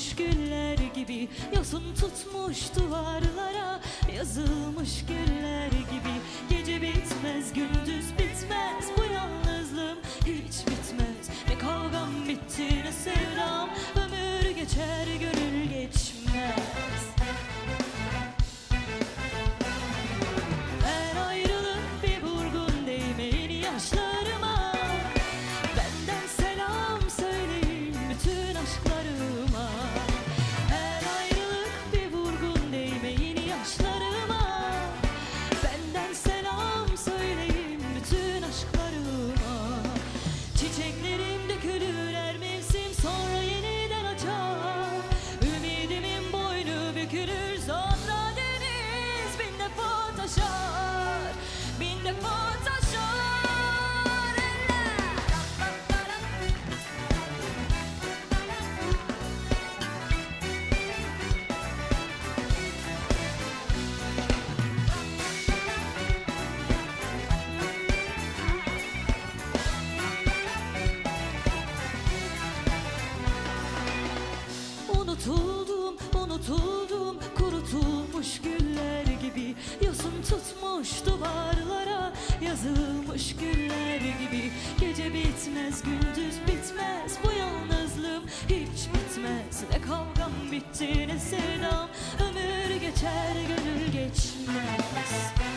Solmuş güller gibi yosun tutmuş duvarlara Yazılmış güller bitti ne selam Ömür geçer gönül geçmez.